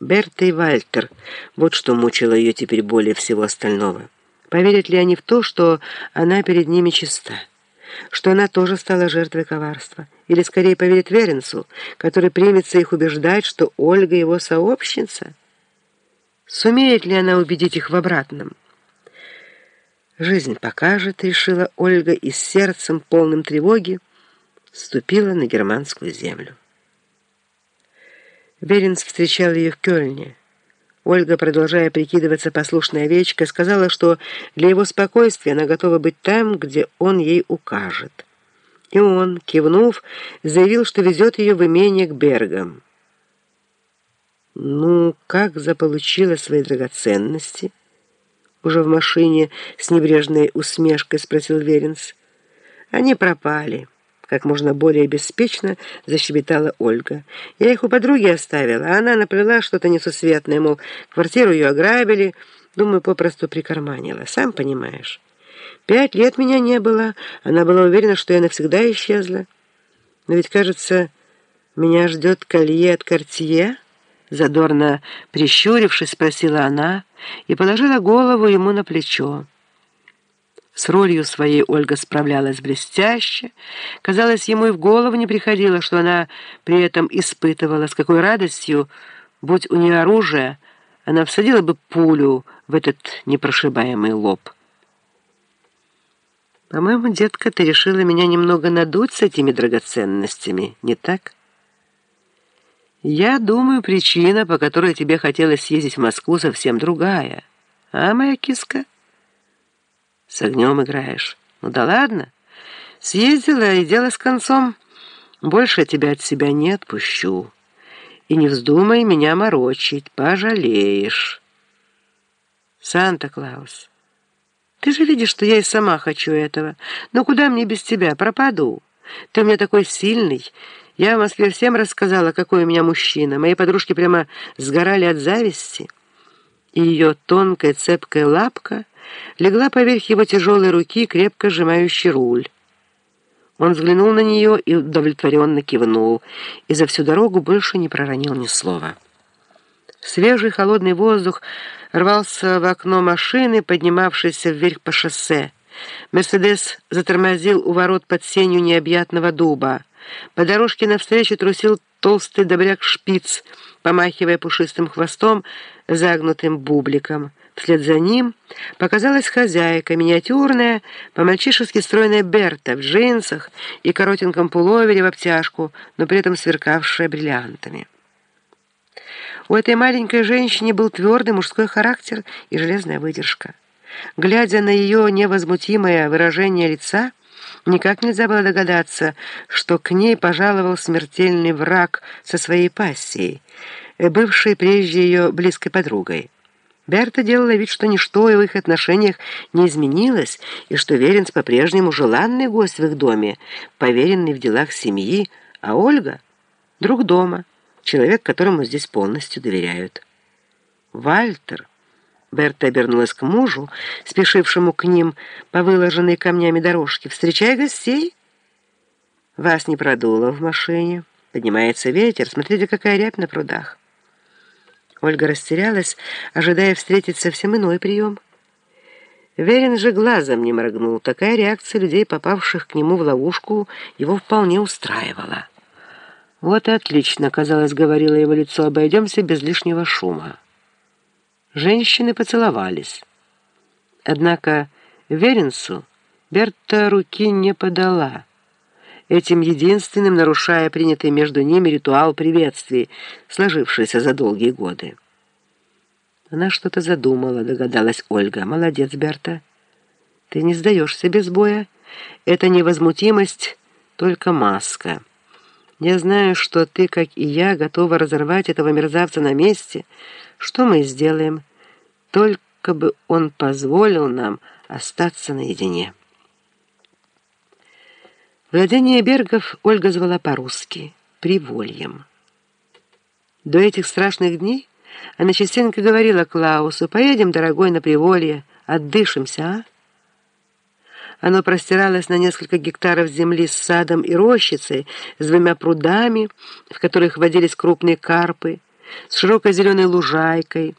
Берта и Вальтер. Вот что мучило ее теперь более всего остального. Поверят ли они в то, что она перед ними чиста? Что она тоже стала жертвой коварства? Или скорее поверят Веренцу, который примется их убеждать, что Ольга его сообщница? Сумеет ли она убедить их в обратном? «Жизнь покажет», — решила Ольга и с сердцем, полным тревоги, ступила на германскую землю. Беренц встречал ее в Кёльне. Ольга, продолжая прикидываться послушной овечкой, сказала, что для его спокойствия она готова быть там, где он ей укажет. И он, кивнув, заявил, что везет ее в имение к Бергам. «Ну, как заполучила свои драгоценности?» Уже в машине с небрежной усмешкой спросил Веренц. «Они пропали» как можно более беспечно защебетала Ольга. Я их у подруги оставила, а она наплела что-то несусветное, мол, квартиру ее ограбили, думаю, попросту прикарманила, сам понимаешь. Пять лет меня не было, она была уверена, что я навсегда исчезла. Но ведь, кажется, меня ждет колье от Кортье?» Задорно прищурившись, спросила она и положила голову ему на плечо. С ролью своей Ольга справлялась блестяще. Казалось, ему и в голову не приходило, что она при этом испытывала, с какой радостью, будь у нее оружие, она всадила бы пулю в этот непрошибаемый лоб. «По-моему, детка, ты решила меня немного надуть с этими драгоценностями, не так?» «Я думаю, причина, по которой тебе хотелось съездить в Москву, совсем другая. А, моя киска?» С огнем играешь. Ну да ладно. Съездила, и дело с концом. Больше тебя от себя не отпущу. И не вздумай меня морочить, пожалеешь. Санта-Клаус, ты же видишь, что я и сама хочу этого. Но куда мне без тебя? Пропаду. Ты у меня такой сильный. Я в Москве всем рассказала, какой у меня мужчина. Мои подружки прямо сгорали от зависти. И ее тонкая цепкая лапка — легла поверх его тяжелой руки, крепко сжимающей руль. Он взглянул на нее и удовлетворенно кивнул, и за всю дорогу больше не проронил ни слова. Свежий холодный воздух рвался в окно машины, поднимавшейся вверх по шоссе. «Мерседес» затормозил у ворот под сенью необъятного дуба. По дорожке навстречу трусил толстый добряк шпиц, помахивая пушистым хвостом, загнутым бубликом. Вслед за ним показалась хозяйка, миниатюрная, по-мальчишески стройная Берта в джинсах и коротеньком пуловере в обтяжку, но при этом сверкавшая бриллиантами. У этой маленькой женщины был твердый мужской характер и железная выдержка. Глядя на ее невозмутимое выражение лица, никак нельзя было догадаться, что к ней пожаловал смертельный враг со своей пассией, бывшей прежде ее близкой подругой. Берта делала вид, что ничто в их отношениях не изменилось, и что Веренц по-прежнему желанный гость в их доме, поверенный в делах семьи, а Ольга — друг дома, человек, которому здесь полностью доверяют. «Вальтер!» Берта обернулась к мужу, спешившему к ним по выложенной камнями дорожке. «Встречай гостей!» «Вас не продуло в машине. Поднимается ветер. Смотрите, какая рябь на прудах!» Ольга растерялась, ожидая встретить совсем иной прием. Верин же глазом не моргнул. Такая реакция людей, попавших к нему в ловушку, его вполне устраивала. «Вот и отлично», — казалось, говорило его лицо, — «обойдемся без лишнего шума». Женщины поцеловались. Однако Веренсу Берта руки не подала, этим единственным нарушая принятый между ними ритуал приветствий, сложившийся за долгие годы. Она что-то задумала, догадалась Ольга. «Молодец, Берта. Ты не сдаешься без боя. Это невозмутимость, только маска. Я знаю, что ты, как и я, готова разорвать этого мерзавца на месте. Что мы сделаем? Только бы он позволил нам остаться наедине». Владение Бергов Ольга звала по-русски «Привольем». До этих страшных дней она частенько говорила Клаусу «Поедем, дорогой, на Приволье, отдышимся, а?» Оно простиралось на несколько гектаров земли с садом и рощицей, с двумя прудами, в которых водились крупные карпы, с широкой зеленой лужайкой,